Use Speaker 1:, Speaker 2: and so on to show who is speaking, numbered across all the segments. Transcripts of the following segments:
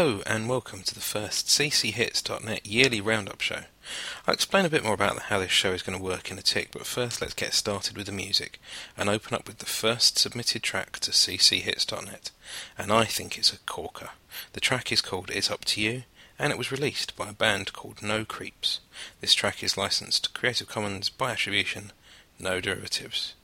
Speaker 1: Hello and welcome to the first cchits.net yearly roundup show. I'll explain a bit more about how this show is going to work in a tick, but first let's get started with the music and open up with the first submitted track to cchits.net. And I think it's a corker. The track is called It's Up to You and it was released by a band called No Creeps. This track is licensed to Creative Commons by attribution, no derivatives.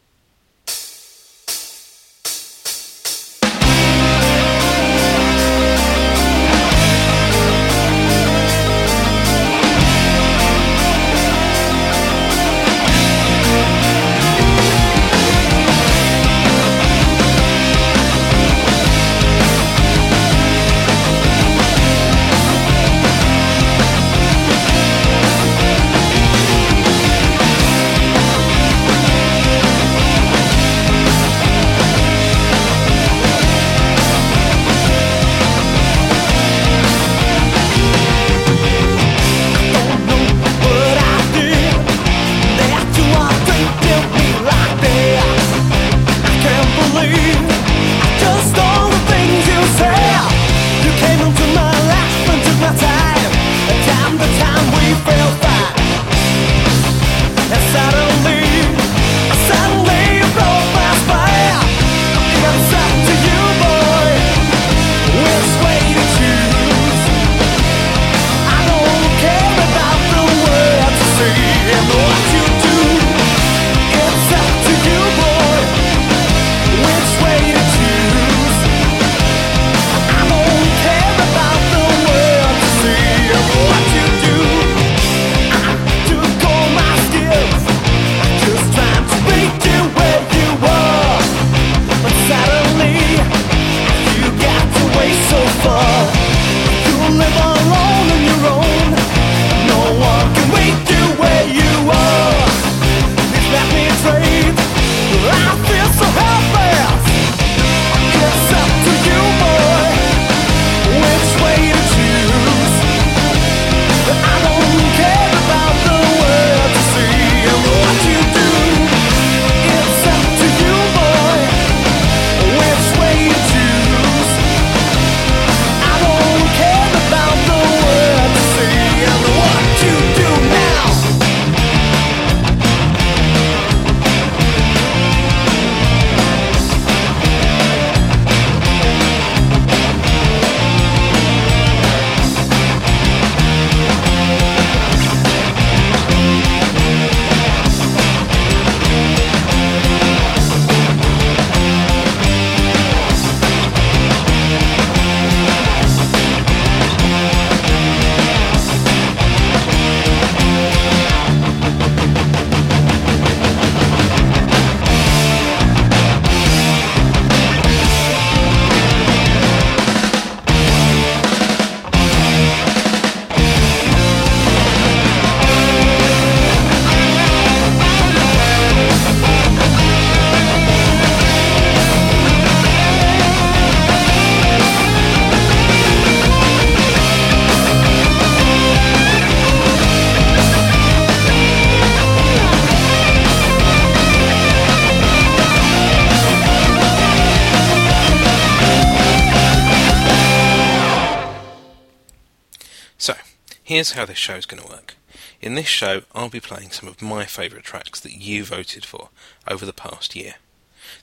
Speaker 1: Here's how this show is going to work. In this show, I'll be playing some of my favourite tracks that you voted for over the past year.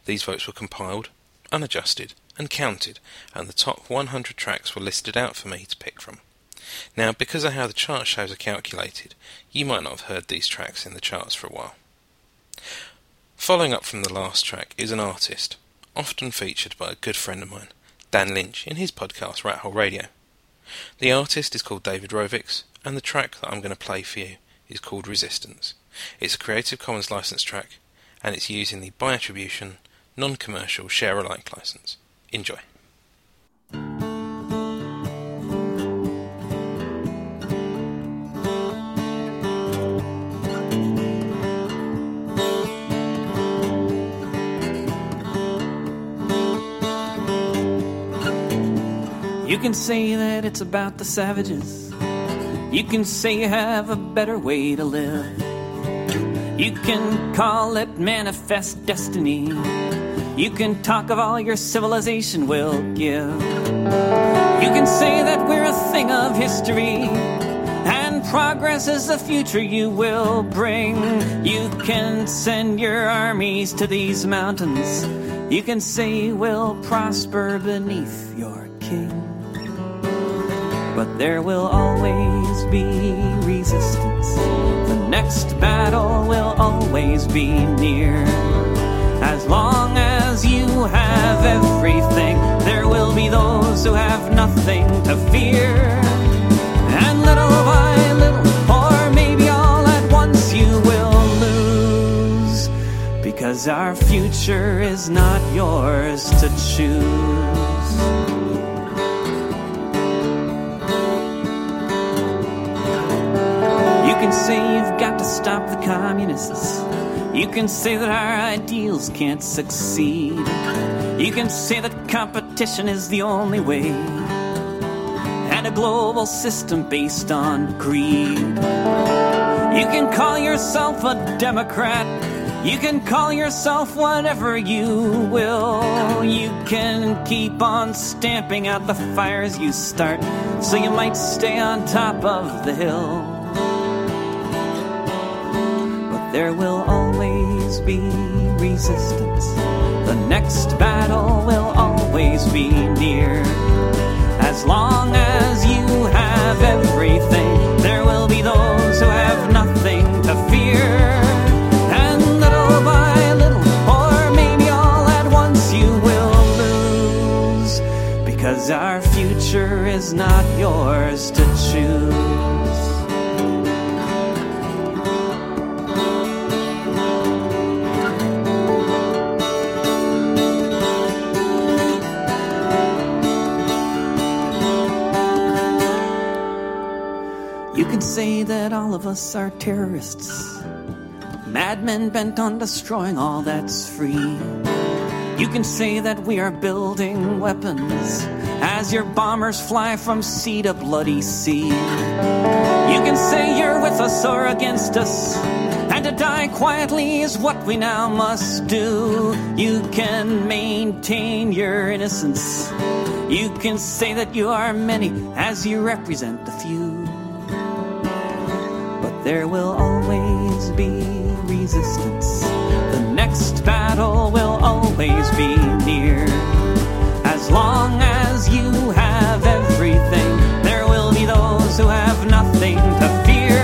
Speaker 1: These votes were compiled, unadjusted, and counted, and the top 100 tracks were listed out for me to pick from. Now, because of how the chart shows are calculated, you might not have heard these tracks in the charts for a while. Following up from the last track is an artist, often featured by a good friend of mine, Dan Lynch, in his podcast Rathole Radio. The artist is called David Rovics, and the track that I'm going to play for you is called Resistance. It's a Creative Commons license track, and it's using the by attribution, non commercial, share alike license. Enjoy.
Speaker 2: You can say that it's about the savages. You can say you have a better way to live. You can call it manifest destiny. You can talk of all your civilization will give. You can say that we're a thing of history, and progress is the future you will bring. You can send your armies to these mountains. You can say we'll prosper beneath your king. But there will always be resistance. The next battle will always be near. As long as you have everything, there will be those who have nothing to fear. And little by little, or maybe all at once, you will lose. Because our future is not yours to choose. Can say you've got to stop the communists. You can say that our ideals can't succeed. You can say that competition is the only way. And a global system based on greed. You can call yourself a Democrat. You can call yourself whatever you will. You can keep on stamping out the fires you start so you might stay on top of the hill. There will always be resistance. The next battle will always be near. As long as you have everything, there will be those who have nothing to fear. And little by little, or maybe all at once, you will lose. Because our future is not yours to say that all of us are terrorists, madmen bent on destroying all that's free. You can say that we are building weapons as your bombers fly from sea to bloody sea. You can say you're with us or against us, and to die quietly is what we now must do. You can maintain your innocence. You can say that you are many as you represent the few. There will always be resistance. The next battle will always be near. As long as you have everything, there will be those who have nothing to fear.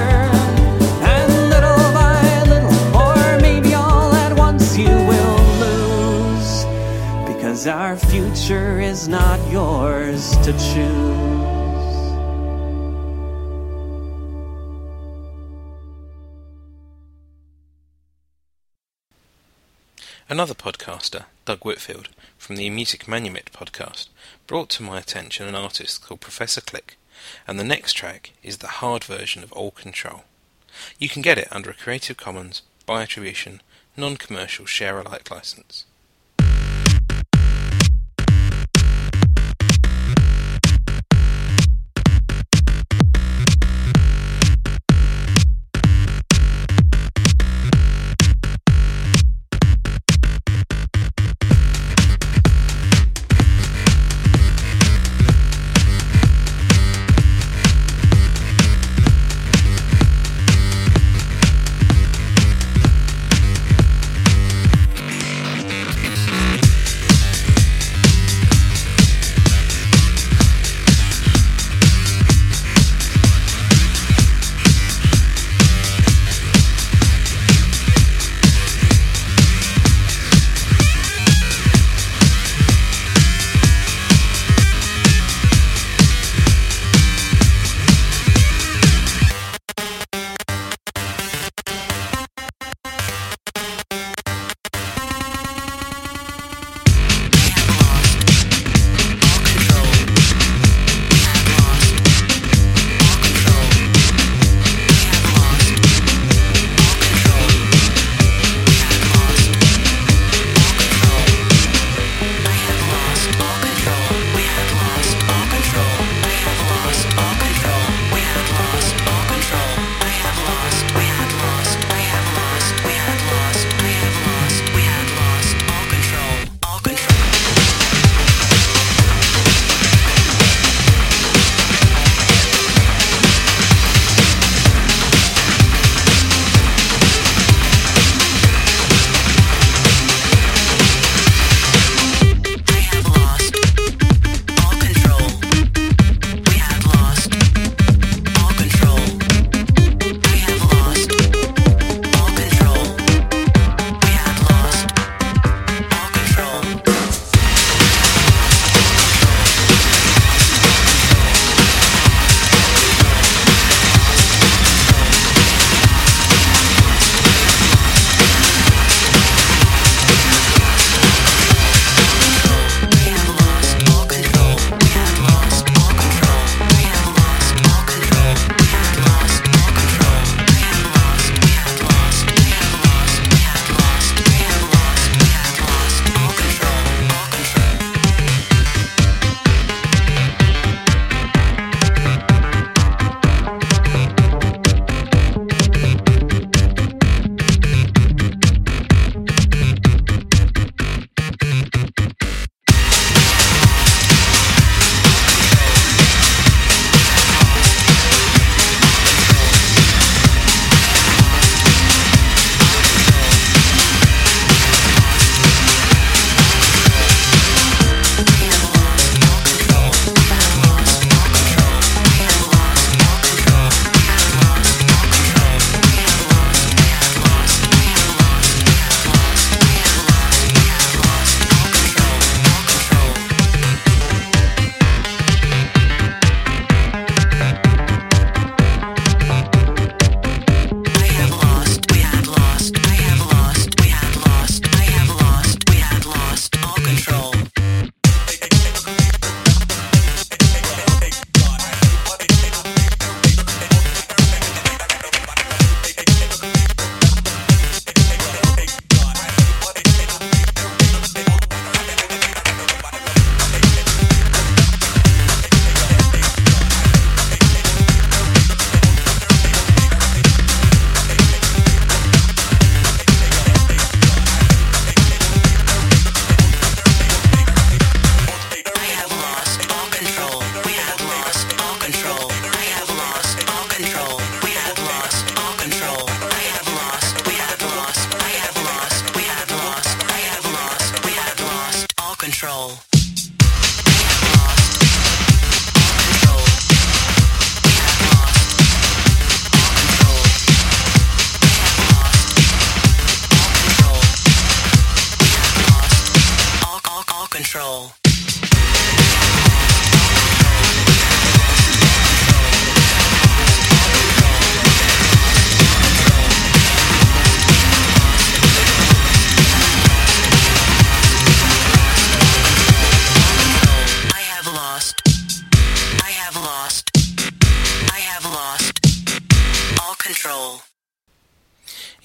Speaker 2: And little by little, or maybe all at once, you will lose. Because our future is not yours to choose.
Speaker 3: Another podcaster, Doug Whitfield, from the Music Manumit podcast, brought to my attention an artist called Professor Kliq, and the next track is the hard version of All Control. You can get it under a Creative Commons by attribution, non-commercial share-alike license.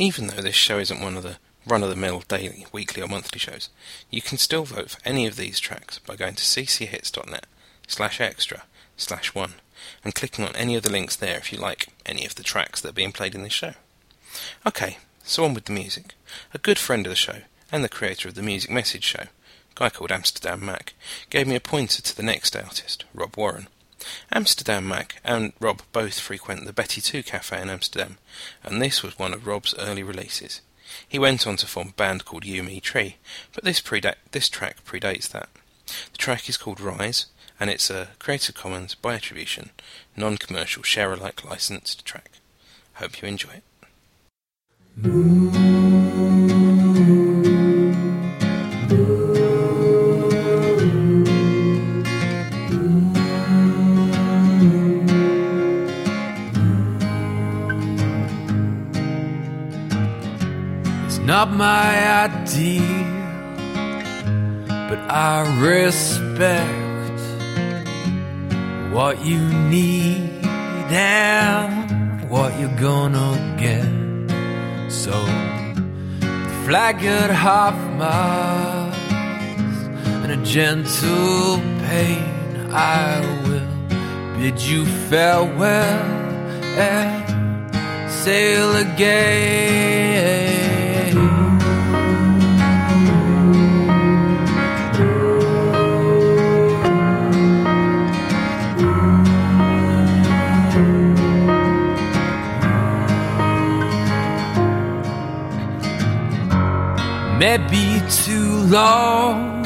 Speaker 3: Even though this show isn't one of the run-of-the-mill daily, weekly or monthly shows, you can still vote for any of these tracks by going to cchits.net slash extra slash one and clicking on any of the links there if you like any of the tracks that are being played in this show. Okay, so on with the music. A good friend of the show and the creator of the Music Message show, guy called Amsterdam Mac, gave me a pointer to the next artist, Rob Warren. Amsterdam Mac and Rob both frequent the Betty 2 cafe in Amsterdam, and this was one of Rob's early releases. He went on to form a band called You Me Tree, but this, preda- this track predates that. The track is called Rise, and it's a Creative Commons by attribution, non-commercial share-alike licensed track. Hope you enjoy it.
Speaker 4: Not my idea, but I respect what you need and what you're gonna get. So, the flag at half mast and a gentle pain, I will bid you farewell and sail again. Maybe too long,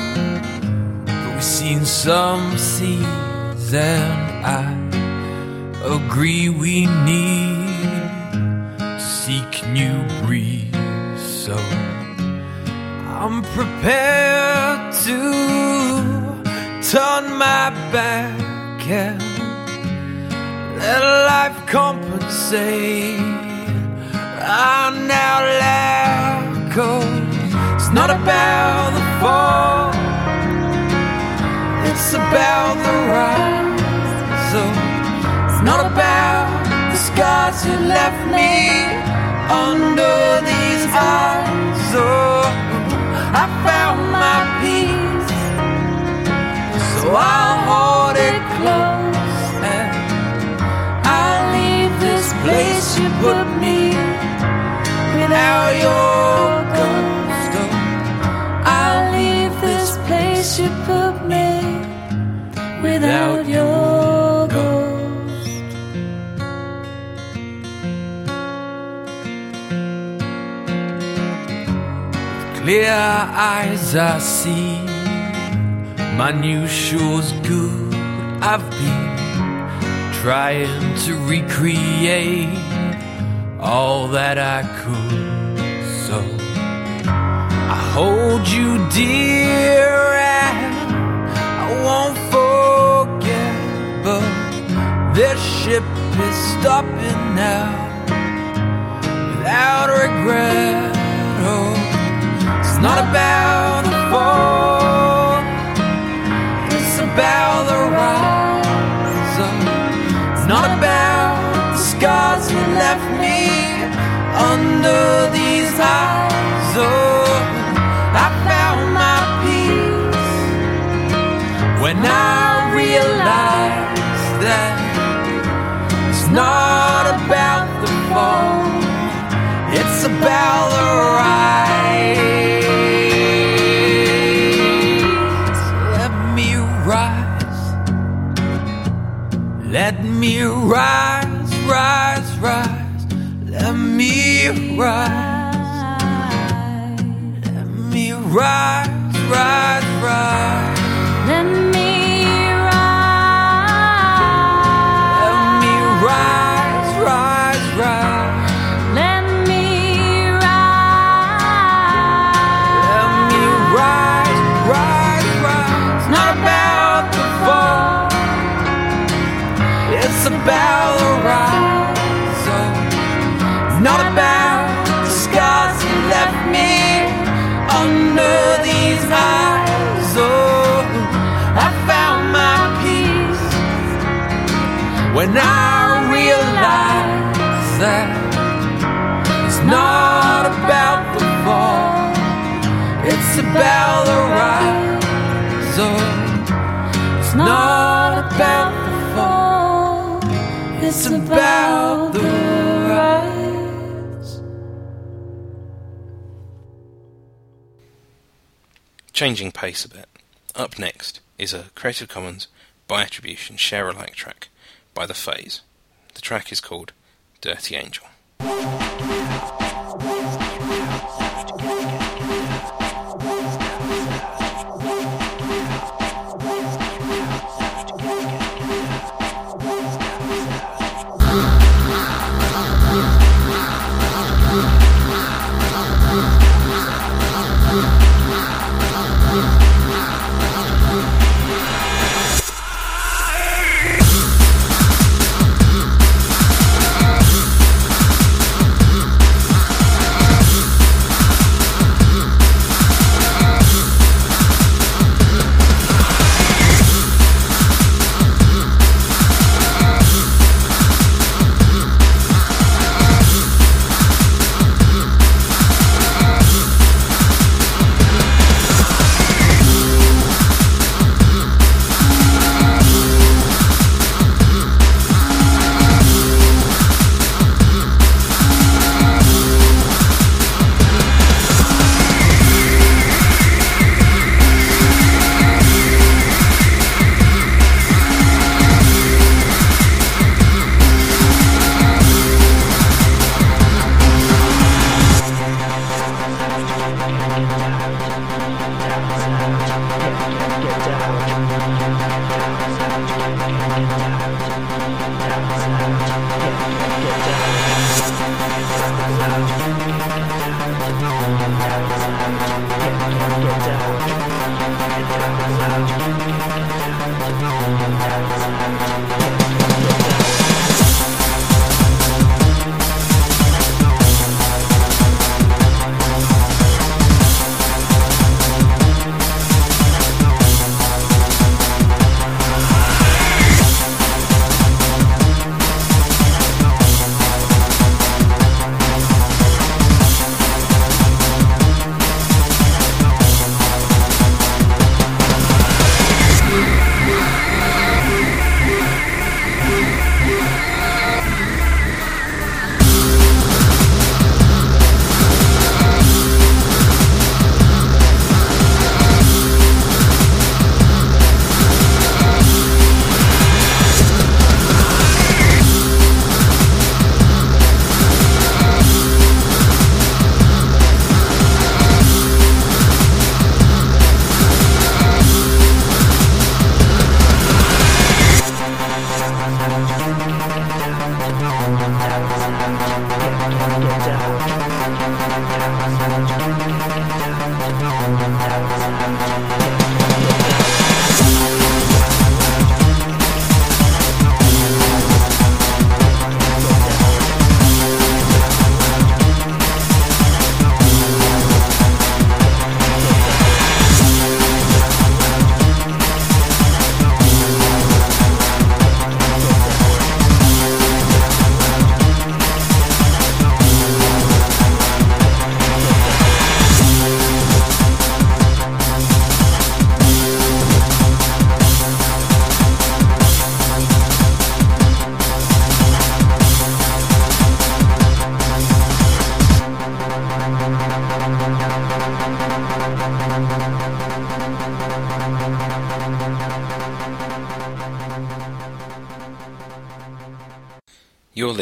Speaker 4: but we've seen some seas, and I agree we need to seek new breeze. So I'm prepared to turn my back and let life compensate. I now let go. It's not about the fall, it's about the rise. So it's not about the scars you left me under these eyes. So I found my peace, so I'll hold it close and I'll leave this place you put me without your
Speaker 5: without your ghost.
Speaker 4: Clear eyes, I see my new shore's good. I've been trying to recreate all that I could. So I hold you dear and I won't this ship is stopping now without regret. Oh, it's not about the fall, it's about the rise. Oh, it's not about the scars you left me under these eyes. Oh, I found my peace when I realized it's not about the fall, it's about the rise. Let me rise, let me rise, rise, rise, let me rise, let me rise, rise. it's about.
Speaker 3: Changing pace a bit. Up next is a Creative Commons by attribution share alike track by The Phase. The track is called Dirty Angel. You're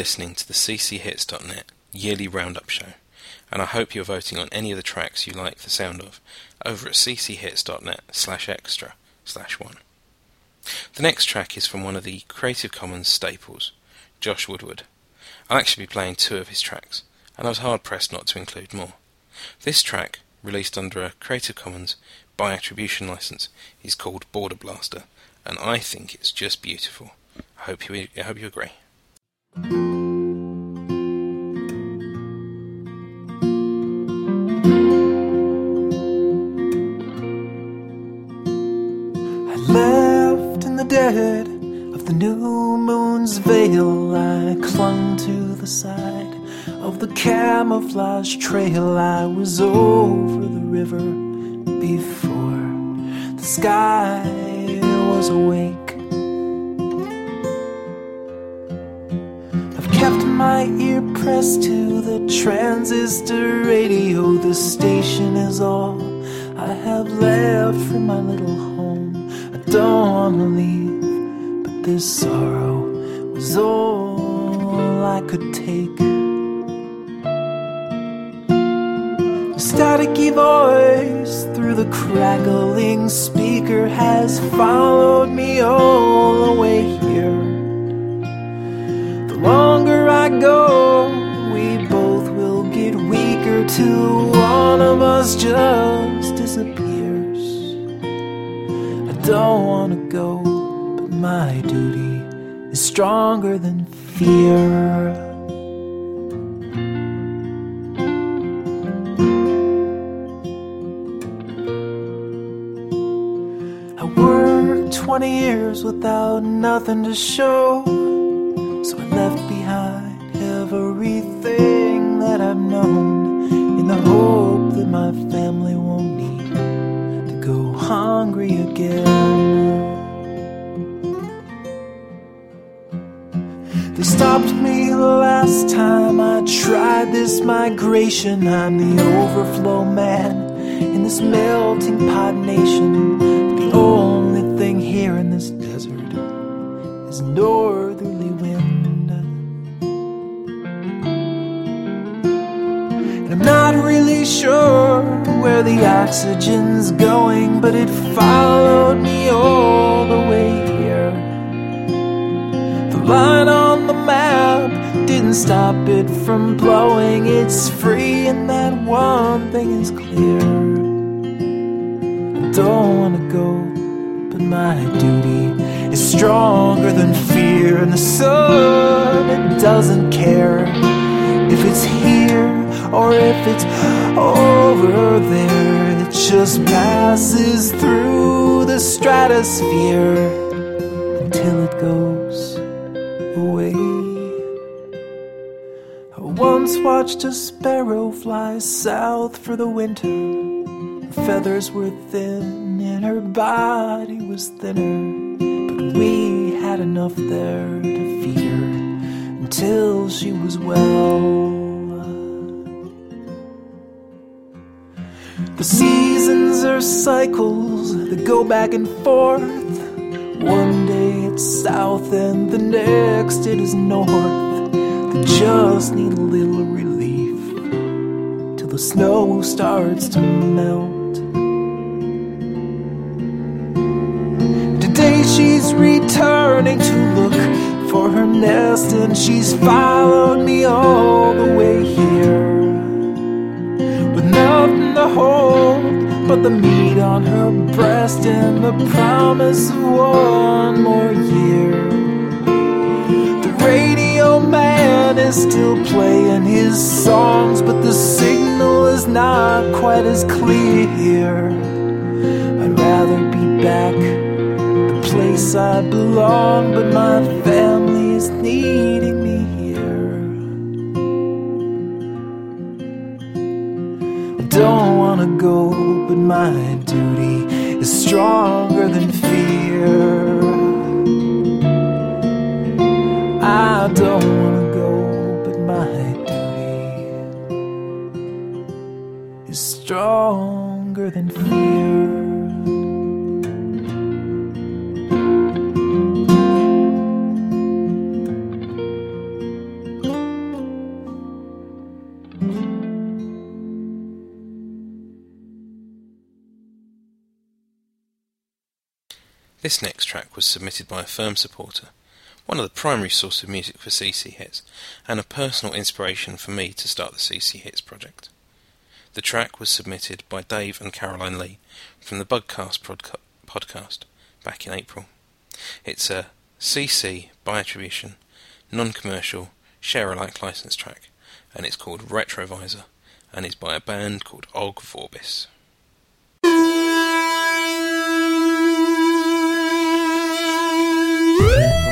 Speaker 3: listening to the cchits.net yearly roundup show, and I hope you're voting on any of the tracks you like the sound of over at cchits.net slash extra slash one. The next track is from one of the Creative Commons staples, Josh Woodward. I'll actually be playing two of his tracks, and I was hard pressed not to include more. This track, released under a Creative Commons by attribution license, is called Border Blaster, and I think it's just beautiful. I hope you, I hope you agree.
Speaker 6: To the side of the camouflage trail. I was over the river before the sky was awake. I've kept my ear pressed to the transistor radio. The station is all I have left from my little home. I don't wanna leave, but this sorrow was all I could take. A staticky voice through the crackling speaker has followed me all the way here. The longer I go, we both will get weaker till one of us just disappears. I don't want to go, but my duty is stronger than fear. I worked 20 years without nothing to show. So I left behind everything that I've known in the hope that my family won't need to go hungry again. They stopped me the last time I tried this migration. I'm the overflow man in this melting pot nation. The only thing here in this desert is northerly wind. And I'm not really sure where the oxygen's going, but it followed me all the way here. The line stop it from blowing. It's free, and that one thing is clear. I don't wanna go, but my duty is stronger than fear. And the sun, it doesn't care if it's here or if it's over there. It just passes through the stratosphere watched a sparrow fly south for the winter. Her feathers were thin and her body was thinner. But we had enough there to feed her until she was well. The seasons are cycles that go back and forth. One day it's south and the next it is north. Just need a little relief till the snow starts to melt. Today she's returning to look for her nest and she's followed me all the way here with nothing to hold but the meat on her breast and the promise of one more year. The man is still playing his songs, but the signal is not quite as clear. I'd rather be back the place I belong, but my family is needing me here. I don't wanna go, but my duty is stronger than fear. I don't wanna go, but my duty is stronger than fear.
Speaker 3: This next track was submitted by a firm supporter, one of the primary sources of music for CC Hits, and a personal inspiration for me to start the CC Hits project. The track was submitted by Dave and Caroline Lee from the Bugcast prodca- podcast back in April. It's a CC by attribution, non commercial, share alike license track, and it's called Retrovisor, and is by a band called Og Vorbis.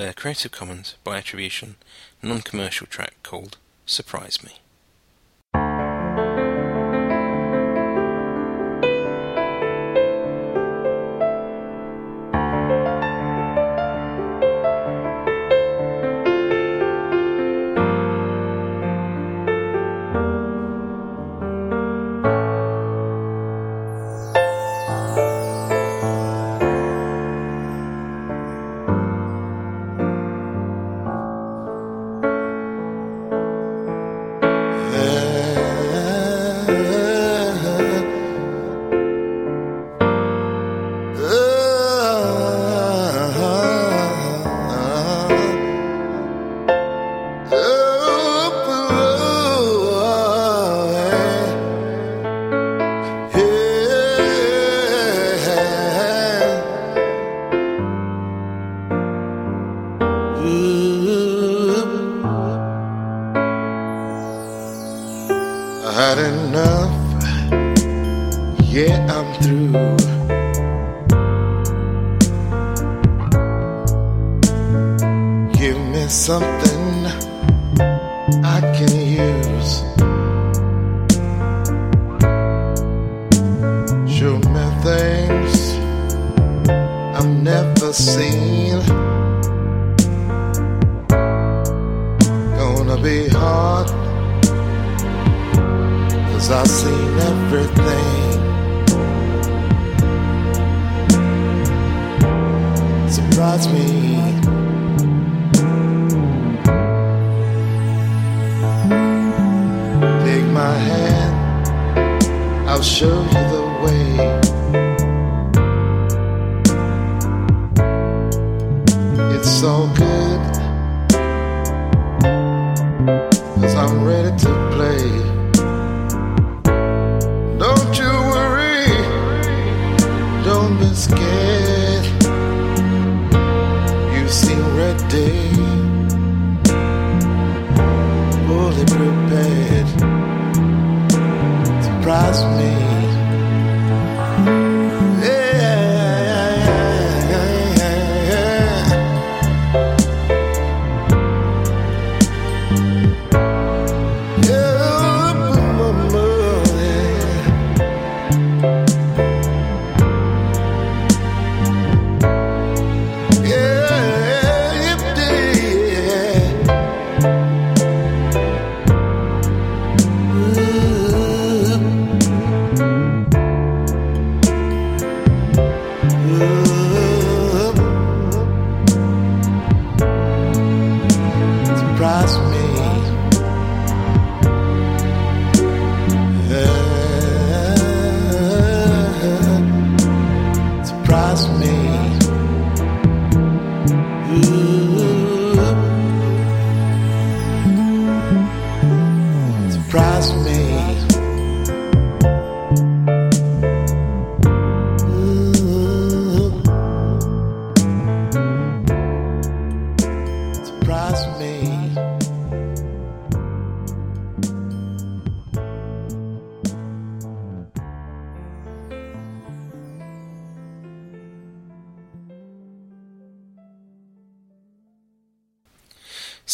Speaker 1: their Creative Commons by attribution, non-commercial track called Surprise Me.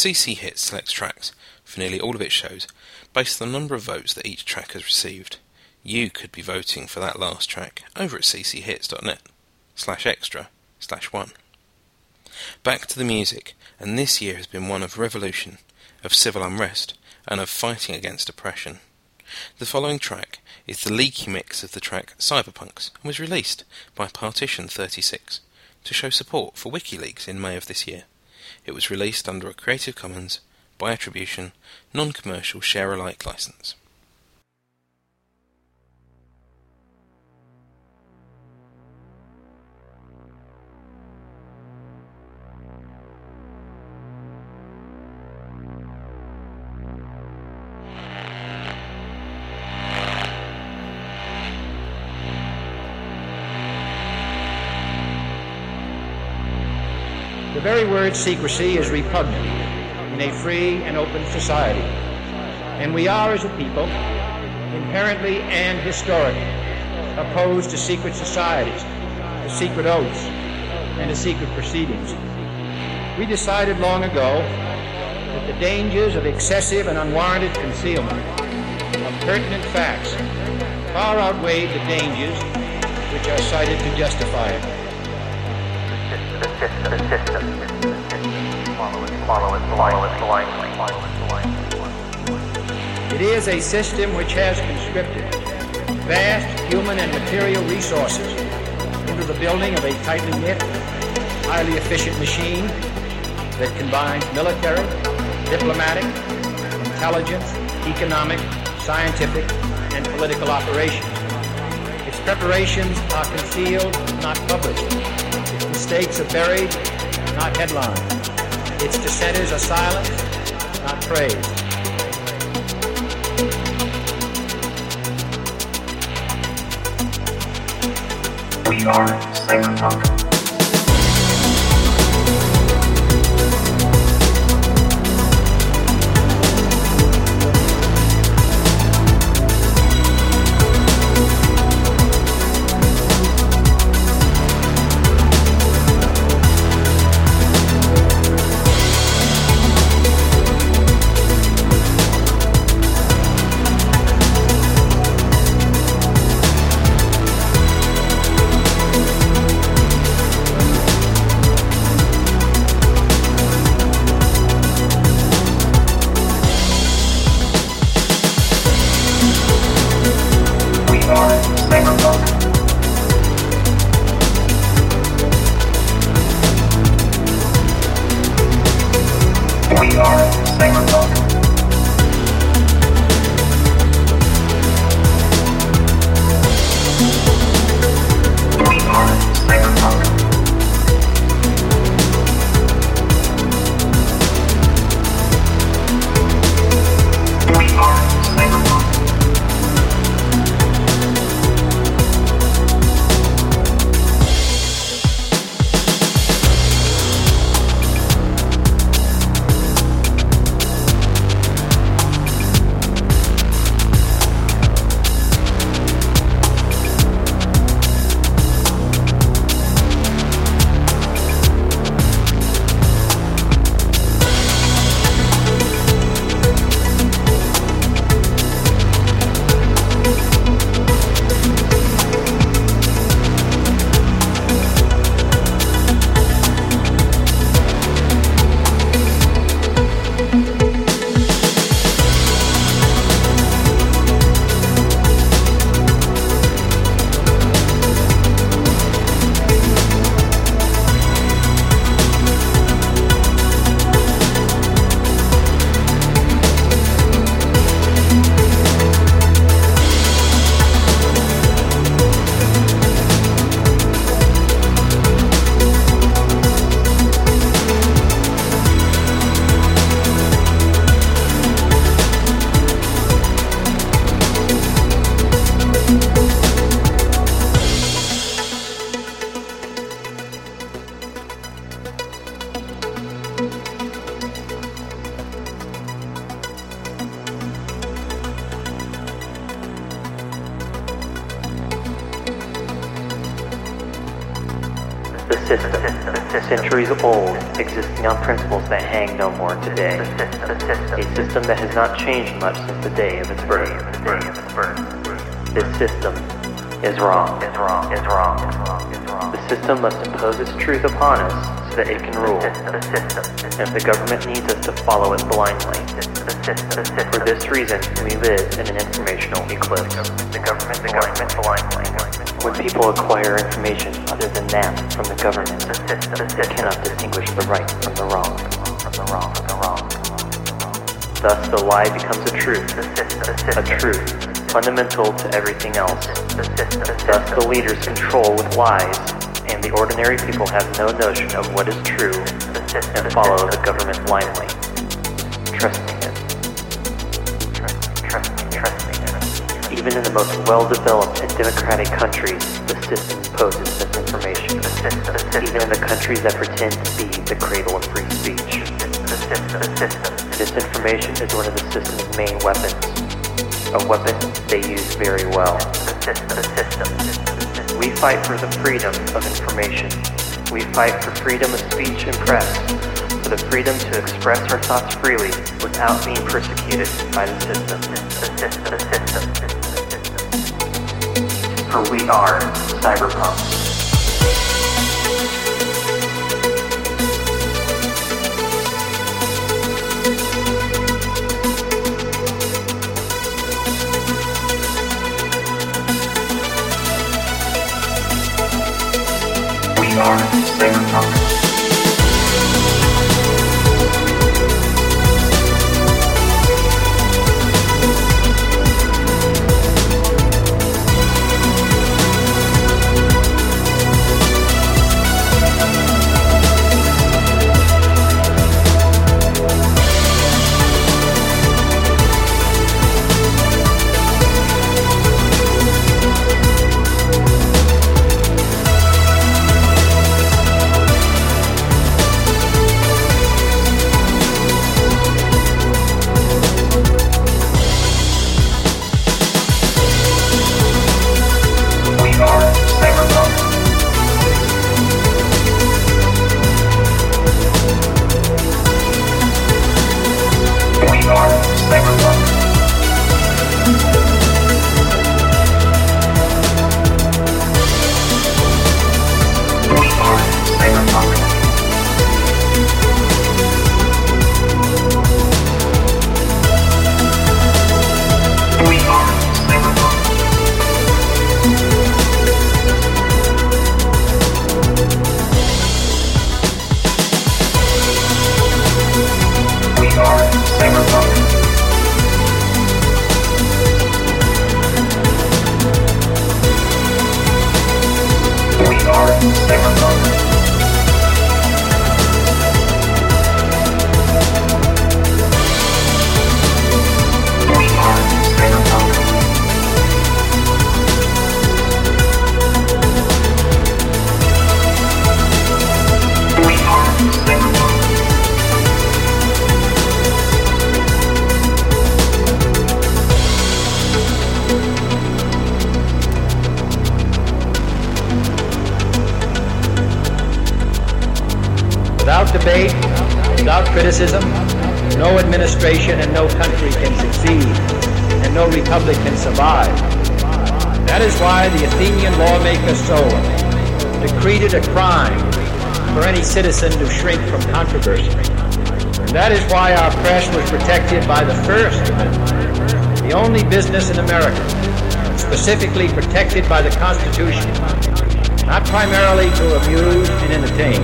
Speaker 3: CC Hits selects tracks for nearly all of its shows based on the number of votes that each track has received. You could be voting for that last track over at cchits.net slash extra slash one. Back to the music, and this year has been one of revolution, of civil unrest, and of fighting against oppression. The following track is the leaky mix of the track Cyberpunks and was released by Partition 36 to show support for WikiLeaks in May of this year. It was released under a Creative Commons by attribution, non-commercial share-alike license.
Speaker 7: Very word secrecy is repugnant in a free and open society. And we are, as a people, inherently and historically opposed to secret societies, to secret oaths, and to secret proceedings. We decided long ago that the dangers of excessive and unwarranted concealment of pertinent facts far outweighed the dangers which are cited to justify it. It is a system which has conscripted vast human and material resources into the building of a tightly knit, highly efficient machine that combines military, diplomatic, intelligence, economic, scientific, and political operations. Its preparations are concealed, not published. Mistakes are buried, not headlined. Its dissenters are silenced, not praised.
Speaker 8: We are cyberpunk.
Speaker 9: Existing on principles that hang no more today. A system that has not changed much since the day of its birth. This system is wrong. Is wrong. Is wrong. The system must impose its truth upon us so that it can rule. the system And the government needs us to follow it blindly. For this reason, we live in an informational eclipse. The government, the government blindly. When people acquire information other than that from the government, the system cannot distinguish the right from the wrong. From the wrong. From the wrong. Thus, the lie becomes a truth. A truth fundamental to everything else. the system Thus, the leaders control with lies, and the ordinary people have no notion of what is true and follow the government blindly. Trusting, Even in the most well-developed and democratic countries, the system imposes misinformation. Even in the countries that pretend to be the cradle of free speech. Misinformation is one of the system's main weapons a weapon they use very well. the system. We fight for the freedom of information. We fight for freedom of speech and press, for the freedom to express our thoughts freely without being persecuted by the system. For we are cyberpunks.
Speaker 8: We are cyberpunk.
Speaker 7: Protected by the First Amendment, the only business in America specifically protected by the Constitution, not primarily to amuse and entertain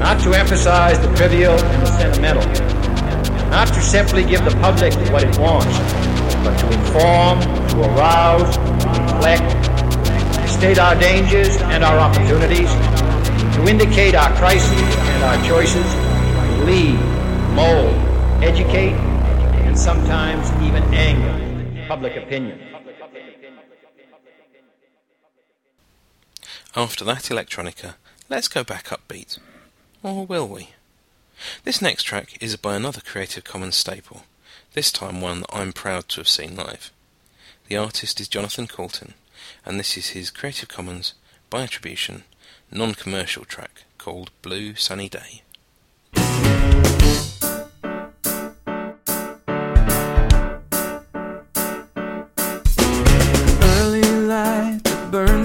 Speaker 7: not to emphasize the trivial and the sentimental, not to simply give the public what it wants, but to inform, to arouse, to reflect, to state our dangers and our opportunities, to indicate our crises and our choices, to lead, mold, educate, and sometimes even anger public opinion.
Speaker 3: After that electronica, let's go back upbeat. Or will we? This next track is by another Creative Commons staple, this time one that I'm proud to have seen live. The artist is Jonathan Coulton, and this is his Creative Commons by attribution, non commercial track called Blue Sunny Day.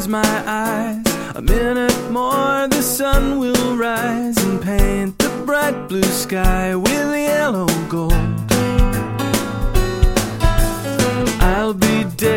Speaker 10: Burns my eyes. A minute more, the sun will rise and paint the bright blue sky with yellow gold. I'll be dead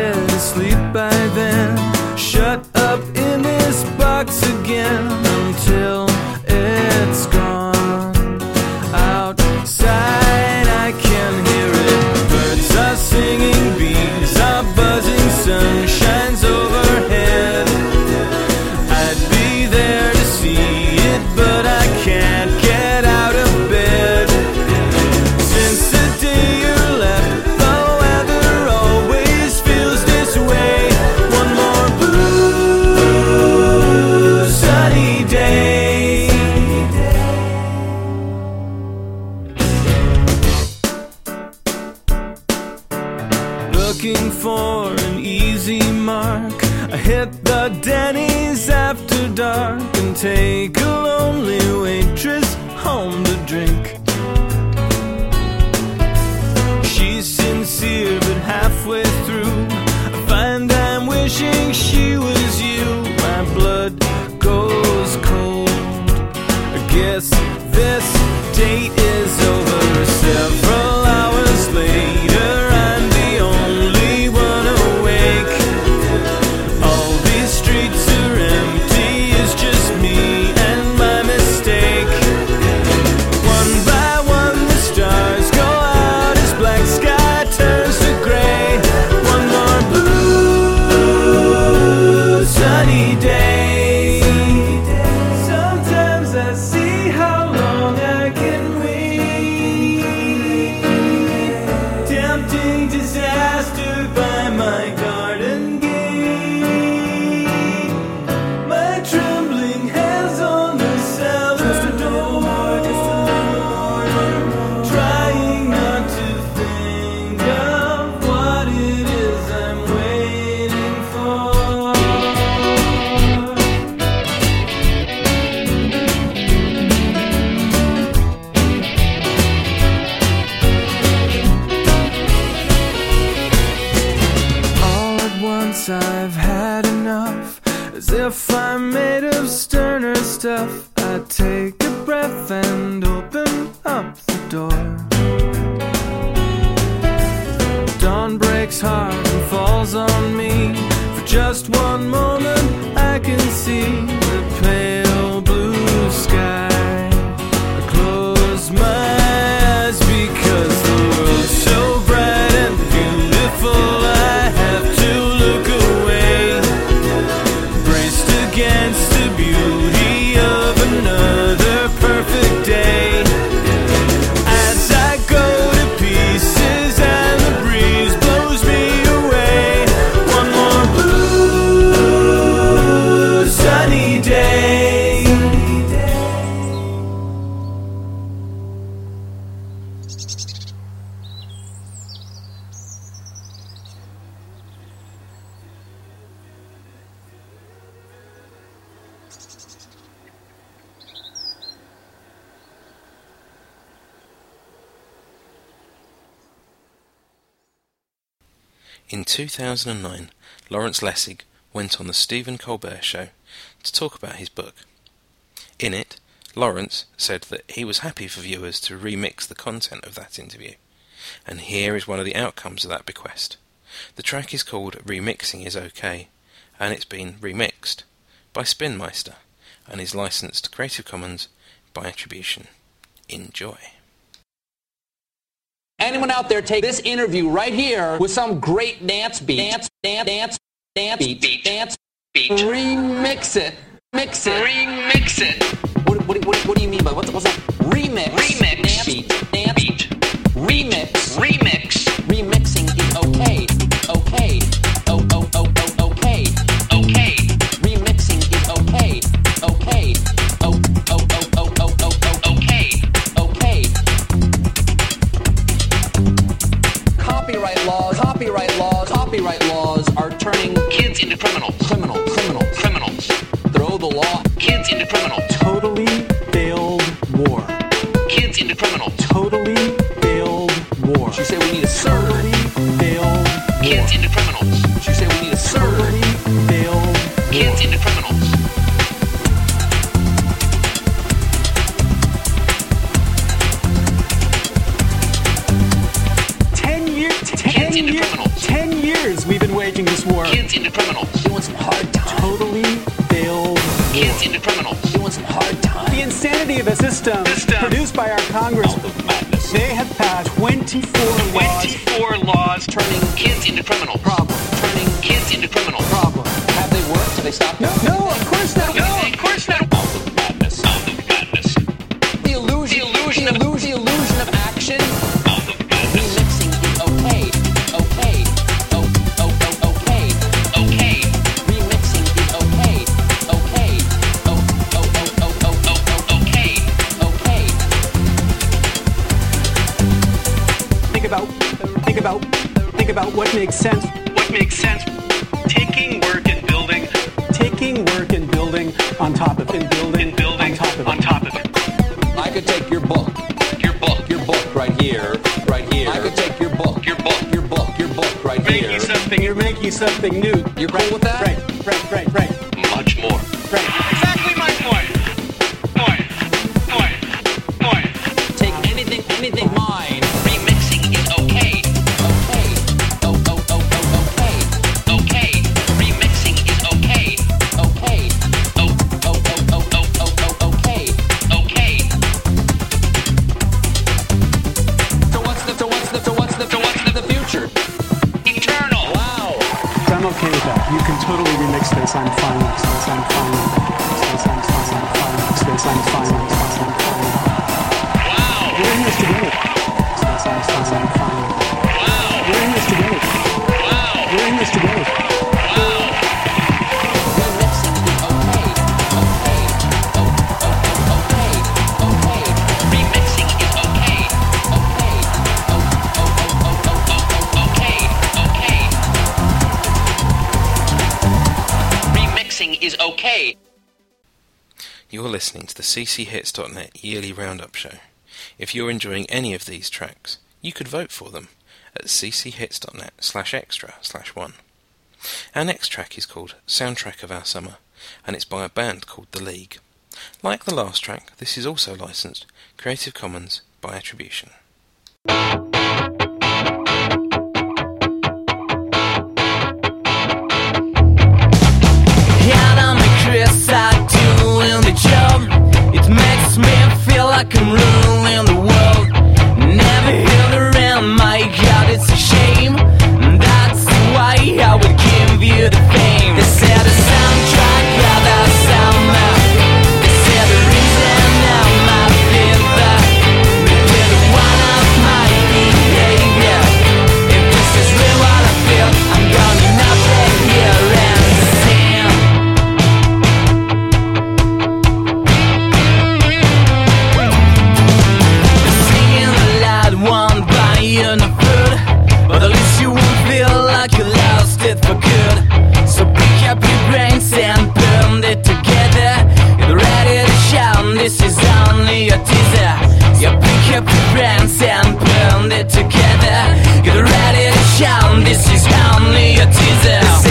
Speaker 10: stuff. I take a breath and open up the door. Dawn breaks hard and falls on me
Speaker 3: 2009, Lawrence Lessig went on the Stephen Colbert Show to talk about his book. In it, Lawrence said that he was happy for viewers to remix the content of that interview. And here is one of the outcomes of that bequest. The track is called Remixing is OK, and it's been remixed by Spinmeister and is licensed to Creative Commons by attribution. Enjoy.
Speaker 2: Anyone out there take this interview right here with some great dance beat, dance, dance, dance, dance beat, dance beat, remix it, mix it, remix it. What, what, what, what do you mean by what's, what's that? Remix, remix, dance beat, dance beat, remix, remix, remixing is okay, okay, Copyright laws, copyright laws are turning kids into criminals. Criminal, criminal, criminals. Throw the law. Kids
Speaker 11: into criminals.
Speaker 12: Totally failed war.
Speaker 11: Kids into criminals.
Speaker 12: Totally
Speaker 11: is okay.
Speaker 12: You're
Speaker 3: listening to the cchits.net yearly roundup show. If you're enjoying any of these tracks, you could vote for them at cchits.net slash extra slash one. Our next track is called Soundtrack of Our Summer, and it's by a band called The League. Like the last track, this is also licensed Creative Commons by attribution.
Speaker 4: makes me feel like I'm ruling the world. up your brands and burn it together Get ready to shine.
Speaker 1: this is only a teaser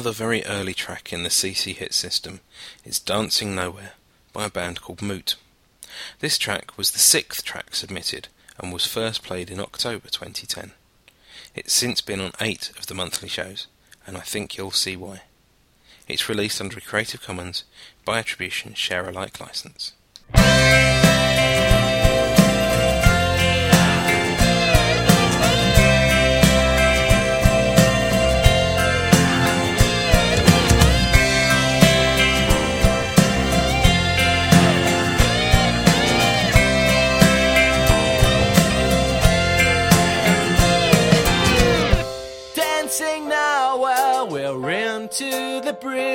Speaker 3: Another very early track in the CC hit system is Dancing Nowhere by a band called Moot. This track was the sixth track submitted and was first played in October 2010. It's since been on eight of the monthly shows, and I think you'll see why. It's released under a Creative Commons by attribution share alike license.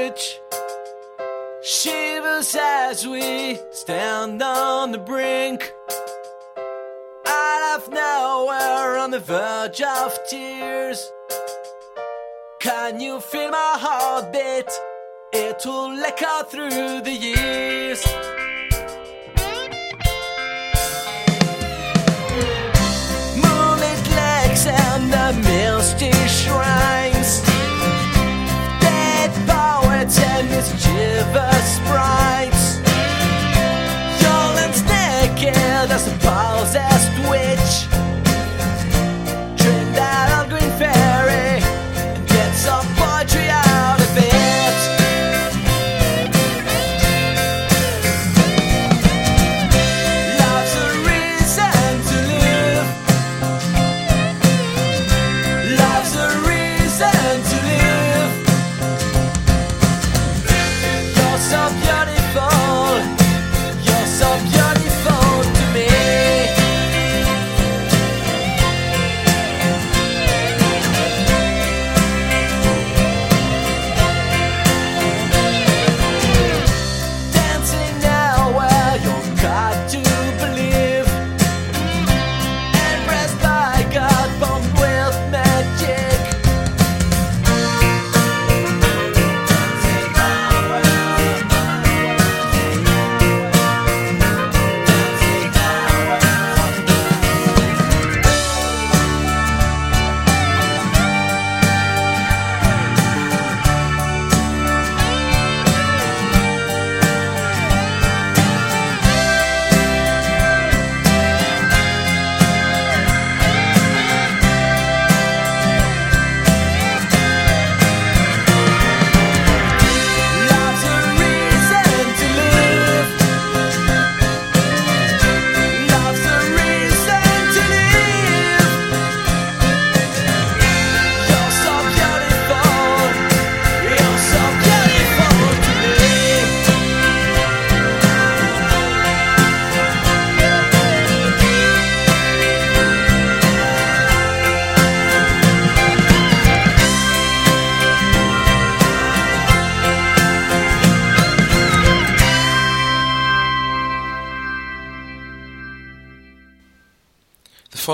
Speaker 1: Bridge. Shivers as we stand on the brink. Out of nowhere on the verge of tears. Can you feel my heartbeat? It will echo through the years. Moonlit lakes and the misty shrines. Mischievous sprites.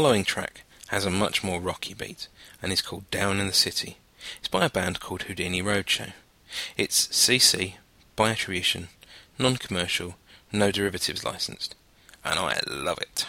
Speaker 3: Following track has a much more rocky beat and is called Down in the City. It's by a band called Houdini Roadshow. It's CC, by attribution, non commercial, no derivatives licensed, and I love it.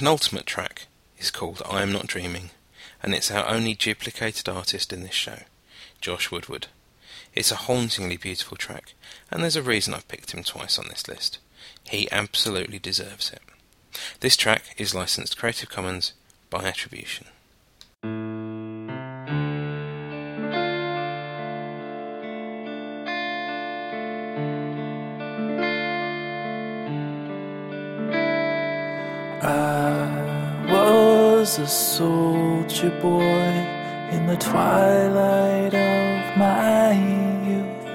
Speaker 3: Penultimate track is called I Am Not Dreaming, and it's our only duplicated artist in this show, Josh Woodward. It's a hauntingly beautiful track, and there's a reason I've picked him twice on this list. He absolutely deserves it. This track is licensed Creative Commons by attribution.
Speaker 6: I was a soldier boy in the twilight of my youth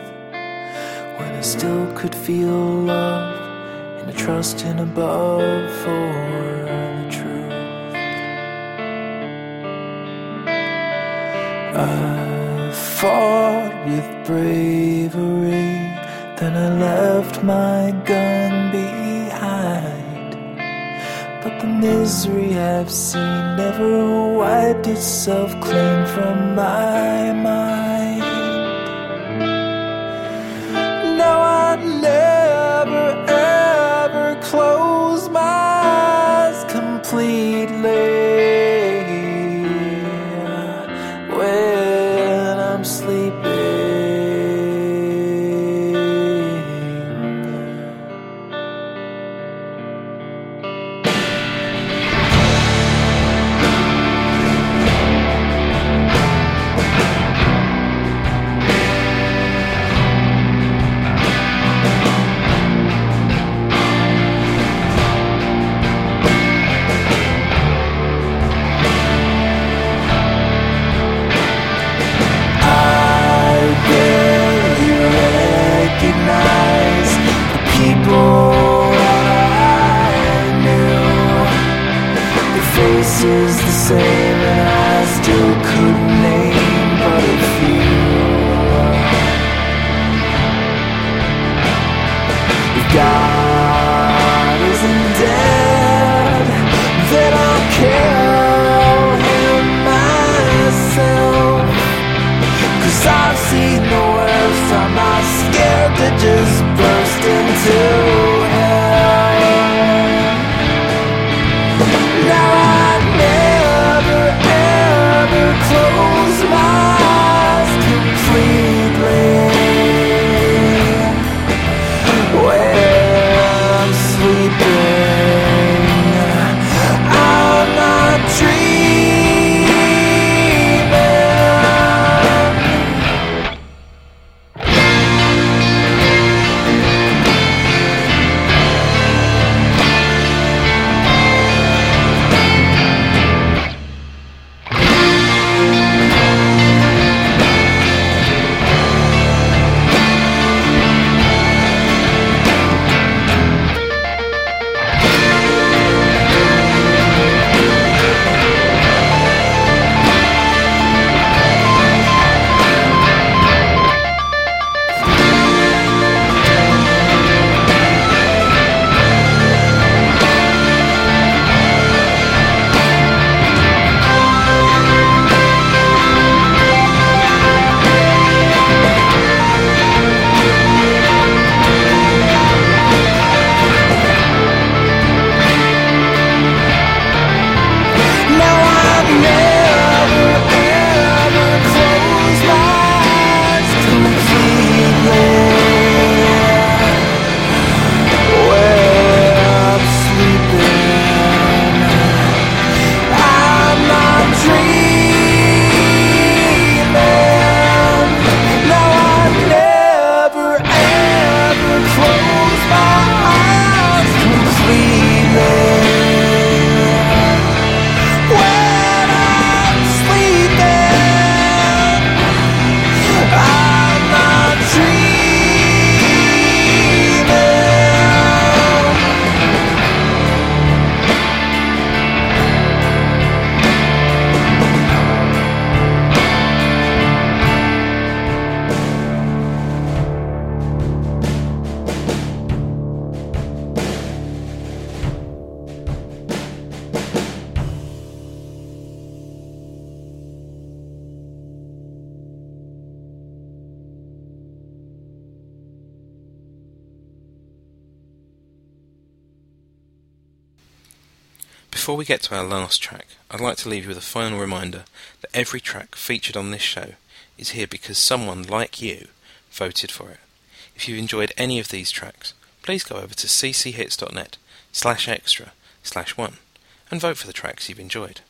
Speaker 6: when I still could feel love and a trust in above for the truth. I fought with bravery, then I left my gun behind. But the misery I've seen never wiped itself clean from my mind. Now I never ever close my eyes completely when I'm sleeping.
Speaker 3: Our last track, I'd like to leave you with a final reminder that every track featured on this show is here because someone like you voted for it. If you've enjoyed any of these tracks, please go over to cchits.net slash extra slash one and vote for the tracks you've enjoyed.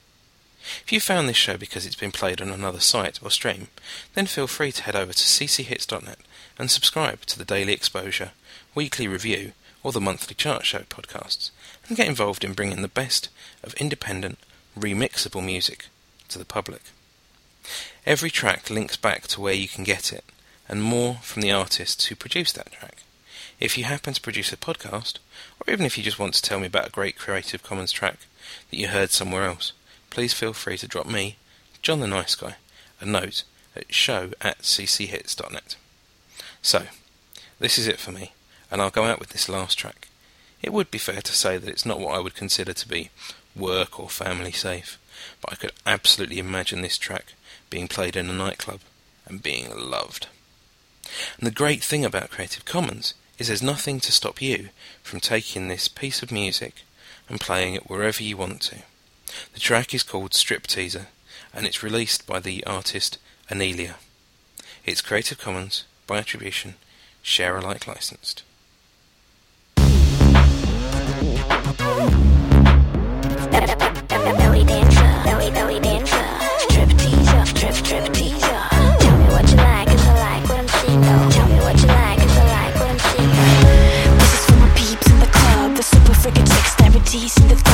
Speaker 3: If you found this show because it's been played on another site or stream, then feel free to head over to cchits.net and subscribe to the Daily Exposure, Weekly Review, or the Monthly Chart Show podcasts, and get involved in bringing the best of independent, remixable music to the public. Every track links back to where you can get it, and more from the artists who produced that track. If you happen to produce a podcast, or even if you just want to tell me about a great Creative Commons track that you heard somewhere else, please feel free to drop me, John the Nice Guy, a note at show at cchits.net. So, this is it for me, and I'll go out with this last track. It would be fair to say that it's not what I would consider to be work or family safe, but I could absolutely imagine this track being played in a nightclub and being loved. And the great thing about Creative Commons is there's nothing to stop you from taking this piece of music and playing it wherever you want to. The track is called Strip Teaser and it's released by the artist Anelia. It's Creative Commons by attribution, share alike licensed.
Speaker 13: Belly dancer, teaser, teaser. Tell me what you I like what I'm seeing. Tell me what you I like what I'm seeing. This is for my peeps in the club, the super the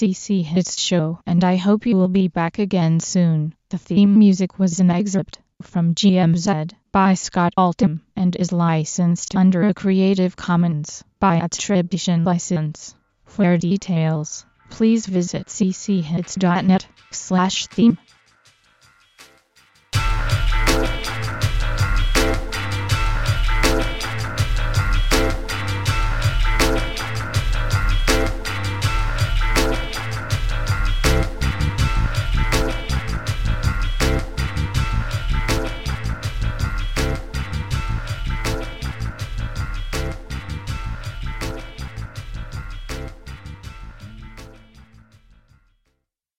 Speaker 14: CC Hits show, and I hope you will be back again soon. The theme music was an excerpt from GMZ by Scott Altham and is licensed under a Creative Commons by attribution license. For details, please visit cchits.net slash theme.